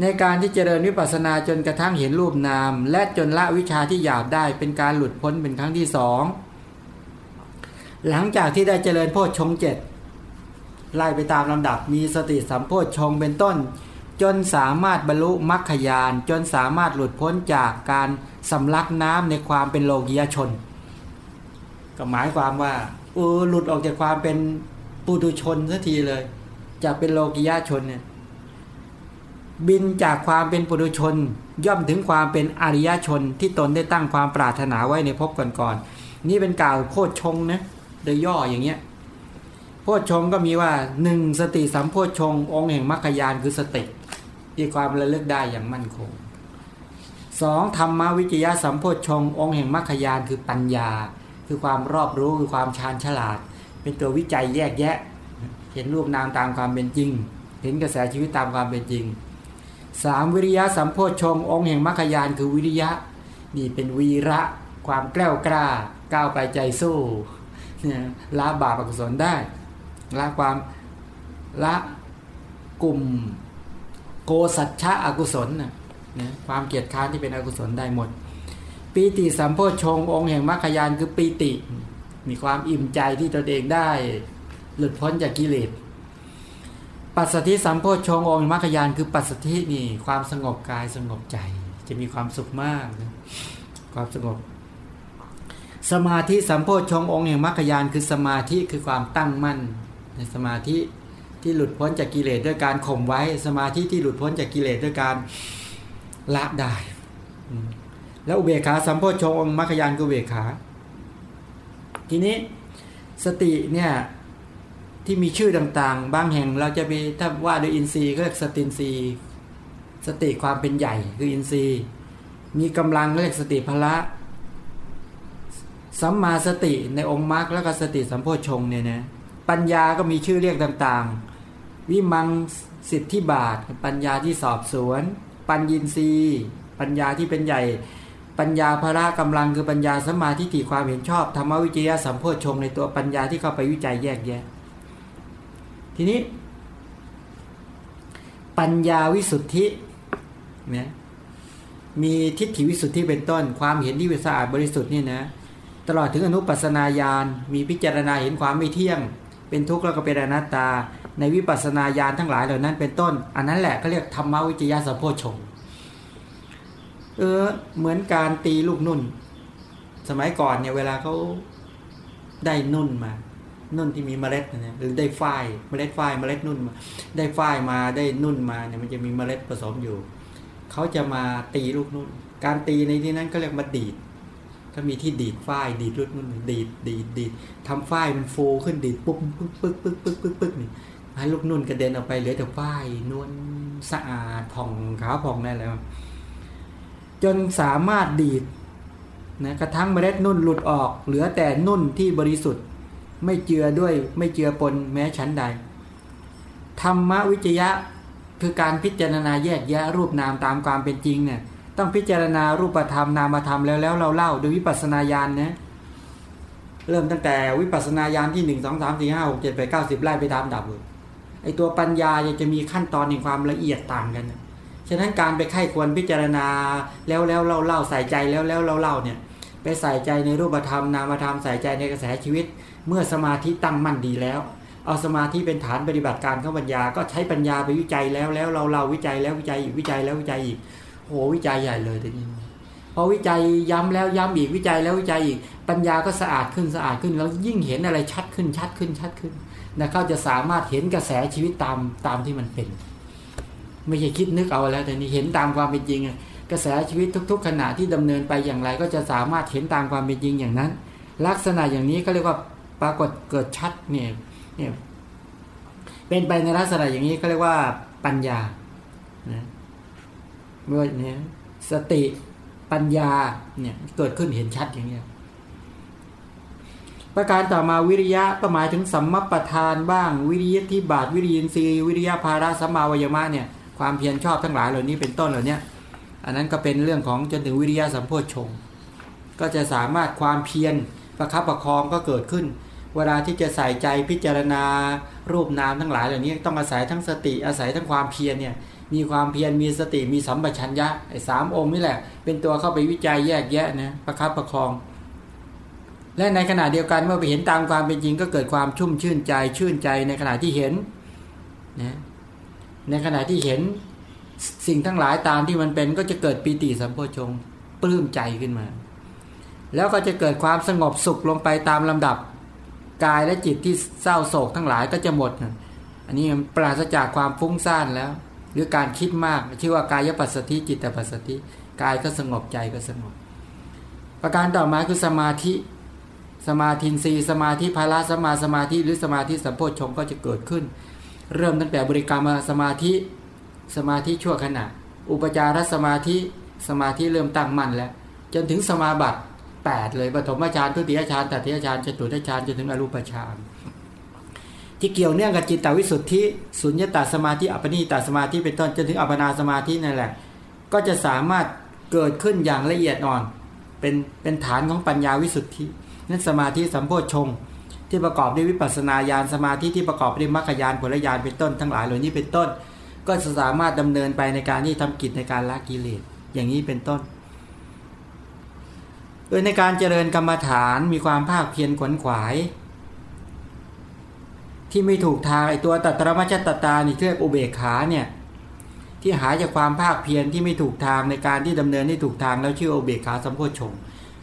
ในการที่เจริญวิปัสนาจนกระทั่งเห็นรูปนาม และจนละวิชาที่หยาบได้เป็นการหลุดพ้นเป็นครั้งที่สองหลังจากที่ได้เจริญโพชฌงเจ็ดไล่ไปตามลำดับมีสติสัมโพชฌงเป็นต้น จนสามารถบรรลุมรรคยานจนสามารถหลุดพ้นจากการสำลักน้ำในความเป็นโลกียชน ก็หมายความว่าเออหลุดออกจากความเป็นปุถุชนสักทีเลย จากเป็นโลกียชนเนี่ยบินจากความเป็นปุถุชน ย่อมถึงความเป็นอริยชนที่ตนได้ตั้งความปรารถนาไว้ในภพก่อนๆนี่เป็นกล่าวโพชงนะโดยย่ออย่างเงี้ยโพชงก็มีว่าหนึ่งสติสัมโพชงองค์แห่งมรรคยานคือสติ ที่ความระลึกได้อย่างมั่นคงสองธรรมวิจยะสัมโพชฌงองค์แห่งมรรคยานคือปัญญา คือความรอบรู้คือความชาญฉลาด เป็นตัววิจัยแยกแยะ เห็นรูปนามตามความเป็นจริง เห็นกระแสชีวิตตามความเป็นจริงสามวิริยะสัมโพชฌงองค์แห่งมรรคยานคือวิริยะนี่เป็นวีระ ความแกล้วกล้า ก้าวไปใจสู้เนี่ยละบาปอกุศลได้ละความละกลุ่ม โกสัจฉะอกุศลนะนะความเกียดค้านที่เป็นอกุศลได้หมด ปีติสัมโพชฌงองค์แห่งมรรคยานคือปีติ มีความอิ่มใจที่ตนเองได้ หลุดพ้นจากกิเลสปัสสติสัมโพชฌงองค์มรรคยานคือปัสสตินี่ความสงบกายสงบใจ จะมีความสุขมากนะความสงบ สมาธิสัมโพชฌงองค์แห่งมรรคยานคือสมาธิคือความตั้งมั่นในสมาธิ ที่หลุดพ้นจากกิเลสด้วยการข่มไว้ สมาธิที่หลุดพ้นจากกิเลสด้วยการละได้ แล้วอุเบกขาสัมโพชฌงองค์มรรคยานคืออุเบกขา ทีนี้สติเนี่ยที่มีชื่อต่างๆ บางแห่งเราจะไปถ้าว่าโดยอินทรีย์ก็เรียกสตินทรีย์ สติความเป็นใหญ่คืออินทรีย์ มีกำลังเรียกสติพละสัมมาสติในองค์มรรคแล้วก็สติสัมโพชงเนี่ยนะปัญญาก็มีชื่อเรียกต่างๆ วิมังสิทธิบาทปัญญาที่สอบสวน ปัญญินรีปัญญาที่เป็นใหญ่ ปัญญาพระกำลังคือปัญญาสมาธิฏฐิความเห็นชอบธรรมวิจยะสัมโพชงในตัวปัญญาที่เข้าไปวิจัยแยกแยะ ทีนี้ ปัญญาวิสุทธิเนี่ยมีทิฏฐิวิสุทธิเป็นต้น ความเห็นที่สะอาดบริสุทธิ์นี่นะตลอดถึงอนุปัสนาญาณมีพิจารณาเห็นความไม่เที่ยง เป็นทุกข์แล้วก็เป็นอนัตตา ในวิปัสสนาญาณทั้งหลายเหล่านั้นเป็นต้น อันนั้นแหละเขาเรียกธรรมวิจยะสัพโพชงเออเหมือนการตีลูกนุ่น สมัยก่อนเนี่ยเวลาเขาได้นุ่นมา นุ่นที่มีเมล็ดนะหรือได้ฝ้ายเมล็ดฝ้ายเมล็ดนุ่นมาได้ฝ้ายมาได้นุ่นมาเนี่ยมันจะมีเมล็ดผสมอยู่เขาจะมาตีลูกนุ่น การตีในที่นั้นก็เรียกมาดีดก็มีที่ดีดฝ้ายดีดลูกนุ่นดีดดีดดีดทำฝ้ายมันฟูขึ้นดีดปุ๊บปึ๊กปึ๊กปึ๊กปึ๊กปึ๊กปึ๊กนี่ ให้ลูกนุ่นกระเด็นออกไปเหลือแต่ฝ้ายนวลสะอาดผ่องขาวผ่องได้แล้ว จนสามารถดีดนะกระทั่งเมล็ดนุ่นหลุดออก เหลือแต่นุ่นที่บริสุทธิ์ ไม่เจือด้วยไม่เจือปนแม้ชั้นใด ธรรมวิจยะคือการพิจารณาแยกแยะรูปนามตามความเป็นจริงเนี่ยต้องพิจารณารูปธรรมนามธรรมแล้วแล้วเราเล่าโดยวิปัสนาญาณนะเริ่มตั้งแต่วิปัสนาญาณที่หนึ่งสองสามสี่ห้าหกเจ็ดแปดเก้าสิบไล่ไปตามดับเลย ไอตัวปัญญาจะมีขั้นตอนในความละเอียดต่างกัน ฉะนั้นการไปไข้ควรพิจารณาแล้วแล้วเล่าเล่าใส่ใจแล้วแล้วเล่าเล่าเนี่ยไปใส่ใจในรูปธรรมนามธรรมใส่ใจในกระแสชีวิต เมื่อสมาธิตั้งมั่นดีแล้ว เอาสมาธิเป็นฐานปฏิบัติการของปัญญาก็ใช้ปัญญาไปวิจัยแล้วแล้วเราเราวิจัยแล้ววิจัยอีกวิจัยแล้ววิจัยอีกโอ้วิจัยใหญ่เลยทีนี้พอวิจัยย้ำแล้วย้ำอีกวิจัยแล้ววิจัยอีกปัญญาก็สะอาดขึ้นสะอาดขึ้นแล้วยิ่งเห็นอะไรชัดขึ้นชัดขึ้นชัดขึ้น นะเขาจะสามารถเห็นกระแสชีวิตตามตามที่มันเป็น ไม่ใช่คิดนึกเอาแล้วแต่นี้เห็นตามความเป็นจริงกระแสชีวิตทุก ๆ ขณะที่ดำเนินไปอย่างไร ก็จะสามารถเห็นตามความเป็นจริงอย่างนั้น ลักษณะอย่างนี้ก็เรียกว่าปรากฏเกิดชัดเนี่ยเนี่ยเป็นไปในลักษณะอย่างนี้ก็เรียกว่าปัญญานะเมื่อเนี่ยสติปัญญาเนี่ยเกิดขึ้นเห็นชัดอย่างนี้ ประการต่อมาวิริยะก็หมายถึงสัมมปทานบ้าง วิริยะที่บาทวิริยินทรีย์วิริยะภาระสัมมาวยมะเนี่ยความเพียรชอบทั้งหลายเหล่านี้เป็นต้นเหล่านี้อันนั้นก็เป็นเรื่องของจนถึงวิริยะสัมโพชงก็จะสามารถความเพียรประคับประคองก็เกิดขึ้น เวลาที่จะใส่ใจพิจารณารูปนามทั้งหลายเหล่านี้ต้องอาศัยทั้งสติอาศัยทั้งความเพียรเนี่ยมีความเพียรมีสติมีสัมปชัญญะไอ้สามองค์นี่แหละ เป็นตัวเข้าไปวิจัยแยกแยะนะประคับประคอง และในขณะเดียวกันเมื่อไปเห็นตามความเป็นจริงก็เกิดความชุ่มชื่นใจชื่นใจในขณะที่เห็นนะในขณะที่เห็นสิ่งทั้งหลายตามที่มันเป็นก็จะเกิดปีติสัมโพชงปลื้มใจขึ้นมา แล้วก็จะเกิดความสงบสุขลงไปตามลำดับกายและจิตที่เศร้าโศกทั้งหลายก็จะหมดอันนี้ปราศจากความฟุ้งซ่านแล้ว หรือการคิดมากชื่อว่ากายปัสสติจิตปัสสติกายก็สงบใจก็สงบ ประการต่อมาคือสมาธิ สมาธินีสมาธิภาระสมาสมาธิหรือสมาธิสัมโพชฌงก็จะเกิดขึ้น เริ่มตั้งแต่บริกรรมสมาธิสมาธิชั่วขณะ อุปจารสมาธิสมาธิเริ่มตั้งมั่นแล้ว จนถึงสมาบัติ 8 เลยปฐมฌานทุติยฌานตติยฌานจตุตฌานจนถึงอรูปฌานที่เกี่ยวเนื่องกับจิตตวิสุทธิสุญญตาสมาธิอัปนิตาสมาธิเป็นต้นจนถึงอัปนาสมาธินั่นแหละ ก็จะสามารถเกิดขึ้นอย่างละเอียดอ่อน เป็นเป็นฐานของปัญญาวิสุทธิ นั่นสมาธิสัมโพชงที่ประกอบด้วยวิปัสนาญาณสมาธิที่ประกอบด้วยมรรคญาณผลญาณเป็นต้นทั้งหลายเหล่านี้เป็นต้น ก็จะสามารถดำเนินไปในการที่ทำกิจในการละกิเลสอย่างนี้เป็นต้น โดยในการเจริญกรรมฐานมีความภาคเพียรขวนขวาย ที่ไม่ถูกทางไอตัวตัตรมัจตตานี่เรียกอุเบกขาเนี่ยที่หายจากความภาคเพียรที่ไม่ถูกทางในการที่ดำเนินที่ถูกทางแล้วชื่ออุเบกขาสัมโพชง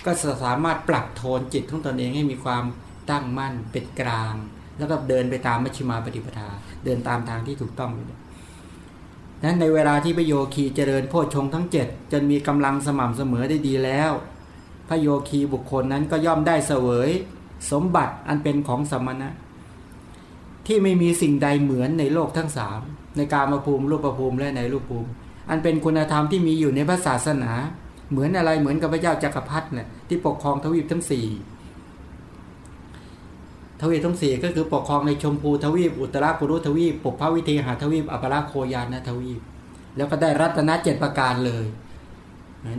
ก็สามารถปรับโทนจิตของตนเองให้มีความตั้งมั่นเป็นกลาง แล้วก็เดินไปตามมัชฌิมาปฏิปทา เดินตามทางที่ถูกต้องนั้นในเวลาที่พระโยคีเจริญโพชงทั้ง 7 จนมีกำลังสม่ำเสมอได้ดีแล้ว พระโยคีบุคคลนั้นก็ย่อมได้เสวย สมบัติอันเป็นของสมณะ ที่ไม่มีสิ่งใดเหมือนในโลกทั้งสามในกามภูมิรูปภูมิและในรูปภูมิ อันเป็นคุณธรรมที่มีอยู่ในพระศาสนา เหมือนอะไรเหมือนกับพระเจ้าจักรพรรดิเนี่ยที่ปกครองทวีปทั้งสี่ทวีปทั้งสี่ก็คือปกครองในชมพูทวีป อุตรากุรุทวีปปกพระวิเทหาทวีปอัปราโคยานทวีป แล้วก็ได้รัตนเจ็ดประการเลย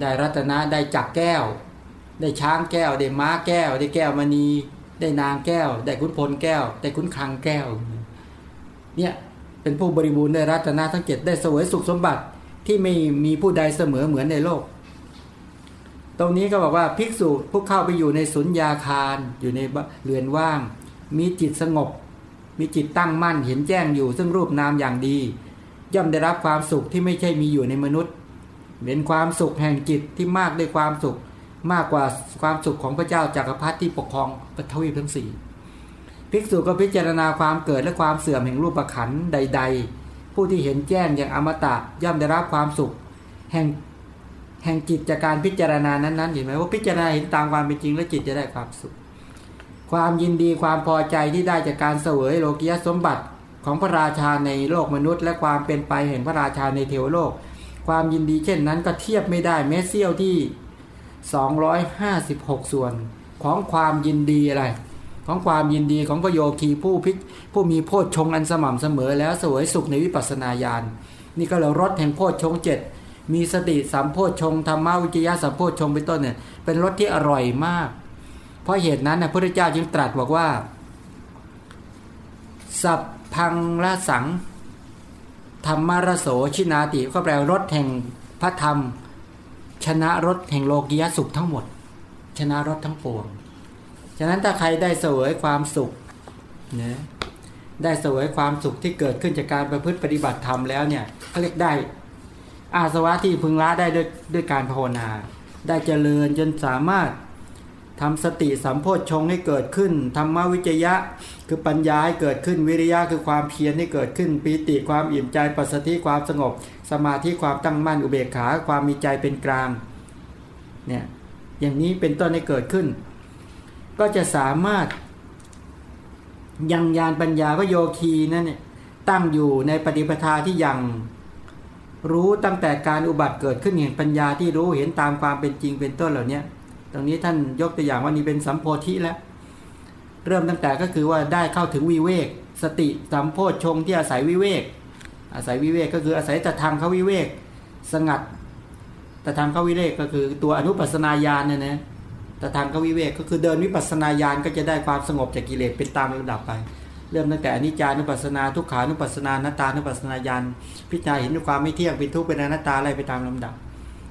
ได้รัตนะได้จักแก้ว ได้ช้างแก้ว ได้ม้าแก้ว ได้แก้วมณี ได้นางแก้ว ได้ขุนพลแก้ว ได้ขุนคลังแก้ว เนี่ยเป็นผู้บริบูรณ์ได้รัตนาทั้งเจ็ดได้เสวยสุขสมบัติที่ไม่มีผู้ใดเสมอเหมือนในโลก ตรงนี้ก็บอกว่าภิกษุผู้เข้าไปอยู่ในสุญญาคารอยู่ในเรือนว่าง มีจิตสงบ มีจิตตั้งมั่นเห็นแจ้งอยู่ ซึ่งรูปนามอย่างดี ย่อมได้รับความสุขที่ไม่ใช่มีอยู่ในมนุษย์เป็นความสุขแห่งจิตที่มากด้วยความสุข มากกว่าความสุขของพระเจ้าจากักรพรรดิที่ปกครองปฐวีทั้งสี่ภิกษุก็พิจารณาความเกิดและความเสื่อมแห่งรูปขันใด ๆ ผู้ที่เห็นแจ้งอย่างอมตะย่อมได้รับความสุข แห่ง แห่งจิตจากการพิจารณานั้นๆเห็นไหมว่าพิจารณาเห็นตามความเป็นจริงแล้วจิตจะได้ความสุข ความยินดีความพอใจที่ได้จากการเสวยโลกียสมบัติของพระราชาในโลกมนุษย์ และความเป็นไปแห่งพระราชาในเทวโลก ความยินดีเช่นนั้นก็เทียบไม่ได้แม้เสี้ยวที่ 256 ส่วนของความยินดีอะไร ของความยินดีของพระโยคีผู้พิผู้มีโพชฌงอันสม่ำเสมอแล้วสวยสุขในวิปัสสนาญาณนี่ก็เรารถแห่งโพชฌงเจ็ด มีสติสัมโพชงธรรมวิจยะสัมโพชงเป็นต้นเนี่ยเป็นรสที่อร่อยมาก เพราะเหตุนั้นนะพระพุทธเจ้าจึงตรัสบอกว่า สัพพังละสัง ธรรมารโสชินาติ ก็แปลรสแห่งพระธรรม ชนะรสแห่งโลกียสุขทั้งหมด ชนะรสทั้งปวงฉะนั้นถ้าใครได้เสวยความสุขนะได้เสวยความสุขที่เกิดขึ้นจากการประพฤติปฏิบัติธรรมแล้วเนี่ยเขาเรียกได้ อาสวะที่พึงละได้ด้วยด้วยการภาวนา ได้เจริญจนสามารถทำสติสัมโพชฌงให้เกิดขึ้นธรรมวิจยะ คือปัญญาให้เกิดขึ้นวิริยะคือความเพียรให้เกิดขึ้นปีติความอิ่มใจปัสสติความสงบ สมาธิความตั้งมั่นอุเบกขาความมีใจเป็นกลางเนี่ยอย่างนี้เป็นต้นให้เกิดขึ้น ก็จะสามารถยังยานปัญญาก็โยคีนั่นเนี่ยตั้งอยู่ในปฏิปทาที่ยัง รู้ตั้งแต่การอุบัติเกิดขึ้นเห็นปัญญาที่รู้เห็นตามความเป็นจริงเป็นต้นเหล่านี้ตรงนี้ท่านยกตัวอย่างว่านี่เป็นสัมโพธิแล้ว เริ่มตั้งแต่ก็คือว่าได้เข้าถึงวิเวก สติสัมโพชฌงที่อาศัยวิเวก อาศัยวิเวกก็คืออาศัยตะทางเขาวิเวก สงัดตะทางเขาวิเวกก็คือตัวอนุปัสนาญาณเนี่ยนะตะทางเขาวิเวกก็คือเดินวิปัสนาญาณก็จะได้ความสงบจากกิเลสเป็นตามระดับไป เริ่มตั้งแต่อนิจจานุปัสนาทุกขานุปัสนาหน้าตานุปัสนาญาณพิจารณาเห็นความไม่เที่ยงเป็นทุกข์เป็นอนัตตาอะไรไปตามลำดับ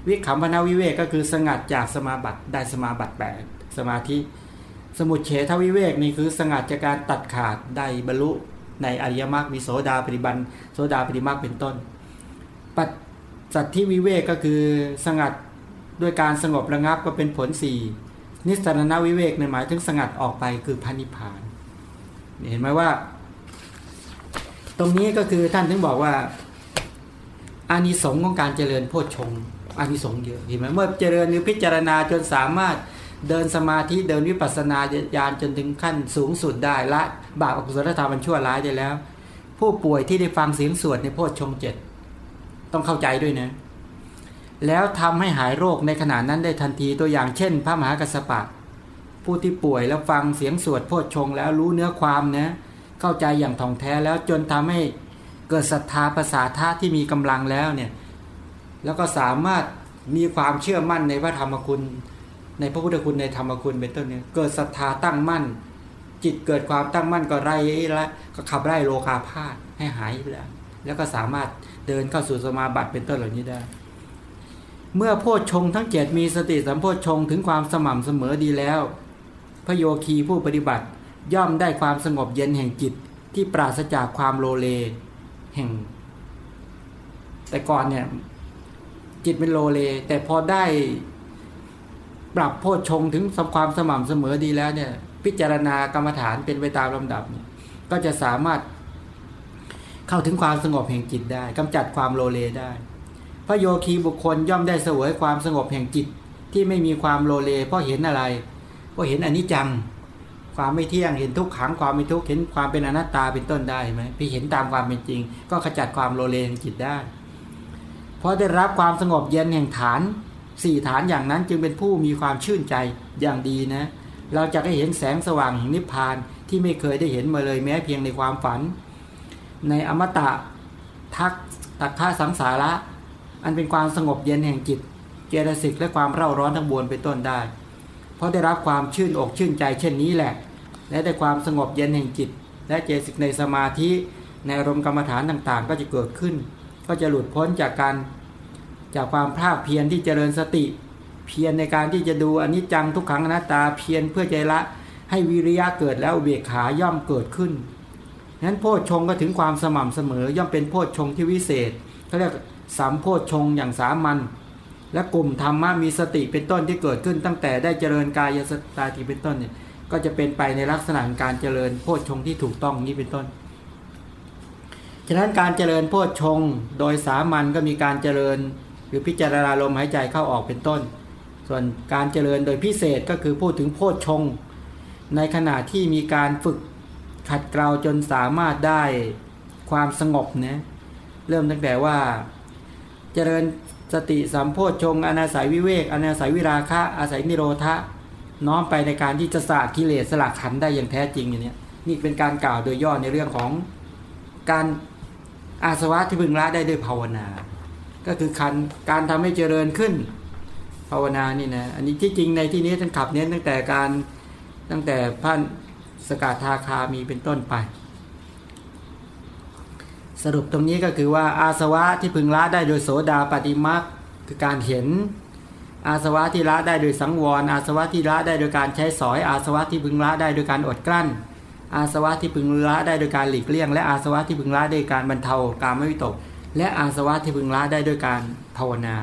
วิคัมพนาวิเวกก็คือสงัดจากสมาบัติได้สมาบัติแปดสมาธิ สมุทเฉทวิเวกนี่คือสงัดจากการตัดขาดได้บรรลุในอริยมรรคมีโสดาปฏิบันโสดาปฏิมรรคเป็นต้น ปัจจัตที่วิเวกก็คือสงัดด้วยการสงบระงับก็เป็นผลสี่นิสตรณวิเวกในหมายถึงสงัดออกไปคือพันิพาน เห็นไหมว่า ตรงนี้ก็คือท่านถึงบอกว่าอานิสงส์ของการเจริญโพชฌงอานิสงส์เยอะเห็นไหมเมื่อเจริญหรือพิจารณาจนสามารถเดินสมาธิเดินวิปัสสนาญาณจนถึงขั้นสูงสุดได้ละบาปอกุศลธรรมมันชั่วร้ายได้แล้ว ผู้ป่วยที่ได้ฟังเสียงสวดในโพชฌงเจ็ดต้องเข้าใจด้วยนะแล้วทำให้หายโรคในขณะนั้นได้ทันทีตัวอย่างเช่น พระมหากัสสปะ ผู้ที่ป่วยแล้วฟังเสียงสวดโพชฌงแล้วรู้เนื้อความนะเข้าใจอย่างท่องแท้แล้วจนทำให้เกิดศรัทธาภาษาท่าที่มีกำลังแล้วเนี่ยแล้วก็สามารถมีความเชื่อมั่นในพระธรรมคุณ ในพระพุทธคุณในธรรมคุณเป็นต้นเนี่ยเกิดศรัทธาตั้งมั่น จิตเกิดความตั้งมั่นก็ไล่ละก็ขับไล่โลคาพาธให้หายไปแล้วแล้วก็สามารถเดินเข้าสู่สมาบัติเป็นต้นเหล่านี้ได้ เมื่อโพชฌงทั้งเจ็ดมีสติสัมโพชฌงถึงความสม่ำเสมอดีแล้ว พระโยคีผู้ปฏิบัติ ย่อมได้ความสงบเย็นแห่งจิตที่ปราศจากความโลเลแห่ง แต่ก่อนเนี่ยจิตเป็นโลเล แต่พอได้ปรับโพชงถึงความสม่ำเสมอดีแล้วเนี่ย พิจารณากรรมฐานเป็นไปตามลำดับเนี่ยก็จะสามารถเข้าถึงความสงบแห่งจิตได้กำจัดความโลเลได้ พระโยคีบุคคลย่อมได้เสวยความสงบแห่งจิตที่ไม่มีความโลเลเพราะเห็นอะไร เพราะเห็นอนิจจัง ความไม่เที่ยงเห็นทุกขังความไม่ทุกข์เห็นความเป็นอนัตตาเป็นต้นได้ไหมพี่เห็นตามความเป็นจริง ก็ขจัดความโลเลงจิตได้พราะได้รับความสงบเย็นแห่งฐานสี่ฐานอย่างนั้นจึงเป็นผู้มีความชื่นใจอย่างดีนะ เราจะได้เห็นแสงสว่างแห่งนิพพานที่ไม่เคยได้เห็นมาเลยแม้เพียงในความฝัน ในอมตะทักตักท่าสังสาระ อันเป็นความสงบเย็นแห่งจิต เจตสิกและความเร่าร้อนทั้งบวนเป็นต้นได้ เพราะได้รับความชื่นอกชื่นใจเช่นนี้แหละ และได้ความสงบเย็นแห่งจิต และเจสิกในสมาธิในอารมณ์กรรมฐานต่างๆ ก็จะเกิดขึ้น ก็จะหลุดพ้นจากการจากความภาคเพียรที่เจริญสติ เพียรในการที่จะดูอนิจจังทุกขังอนัตตาเพียรเพื่อใจละให้วิริยะเกิดแล้วเบกขาย่อมเกิดขึ้นนั้นโพชฌงก็ถึงความสม่ำเสมอย่อมเป็นโพชฌงที่วิเศษเขาเรียกสามโพชฌงอย่างสามัญ และกลุ่มธรรมะมีสติเป็นต้นที่เกิดขึ้นตั้งแต่ได้เจริญกายสตาติเป็นต้นเนี่ยก็จะเป็นไปในลักษณะการเจริญโพชฌงที่ถูกต้องนี้เป็นต้น ฉะนั้นการเจริญโพชฌงโดยสามัญก็มีการเจริญหรือพิจารณาลมหายใจเข้าออกเป็นต้น ส่วนการเจริญโดยพิเศษก็คือพูดถึงโพชฌงในขณะที่มีการฝึกขัดเกลาจนสามารถได้ความสงบนะเริ่มตั้งแต่ว่าเจริญ สติสัมโพชฌงอนาศัยวิเวกอนาศัยวิราคะ อาศัยนิโรธะน้อมไปในการที่จะสละกิเลสสละขันได้อย่างแท้จริงอย่างนี้นี่เป็นการกล่าวโดยย่อในเรื่องของการอาสวะที่พึงละได้ด้วยภาวนา ก็คือการการทำให้เจริญขึ้น ภาวนานี่นะอันนี้ที่จริงในที่นี้ท่านขับเน้นตั้งแต่การตั้งแต่พันสกาทาคามีเป็นต้นไป สรุปตรงนี้ก็คือว่าอาสวะที่พึงละได้โดยโสดาปฏิมักคือการเห็น อาสวะที่ละได้โดยสังวร อาสวะที่ละได้โดยการใช้สอย อาสวะที่พึงละได้โดยการอดกลั้น อาสวะที่พึงละได้โดยการหลีกเลี่ยง และอาสวะที่พึงละด้วยการบรรเทาการไม่วิตก และอาสวะที่พึงละได้ด้วยการภาวนา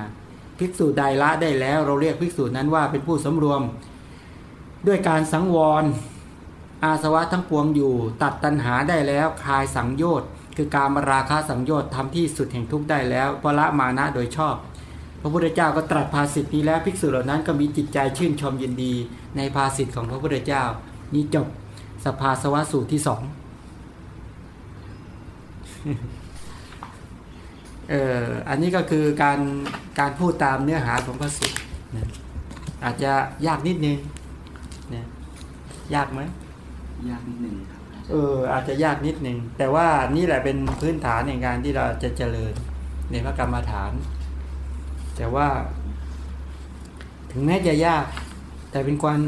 ภิกษุใดละได้แล้ว เราเรียกภิกษุนั้นว่าเป็นผู้สำรวม ด้วยการสังวร อาสวะทั้งปวงอยู่ ตัดตัณหาได้แล้วคลายสังโยชน์ คือการมราคาสังโยชน์ทำที่สุดแห่งทุกข์ได้แล้วพละมานะโดยชอบ พระพุทธเจ้าก็ตรัสภาสิทธินี้แล้วภิกษุเหล่านั้นก็มีจิตใจชื่นชมยินดี ในภาสิทธิของพระพุทธเจ้า นี้จบสภาสวะสูตรที่สองเอออันนี้ก็คือการการพูดตามเนื้อหาของพระสูตรนะอาจจะยากนิดนึงนะยากไหมยากนิดนึง เอออาจจะยากนิดหนึ่งแต่ว่านี่แหละเป็นพื้นฐานในการที่เราจะเจริญในพระกรรมฐาน แต่ว่า ถึงแม้จะยาก แต่เป็นความ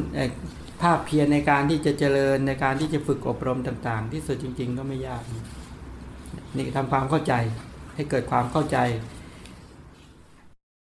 ภาพเพียรในการที่จะเจริญในการที่จะฝึกอบรมต่าง ๆ ที่สุดจริง ๆ ก็ไม่ยาก นี่ทำความเข้าใจให้เกิดความเข้าใจ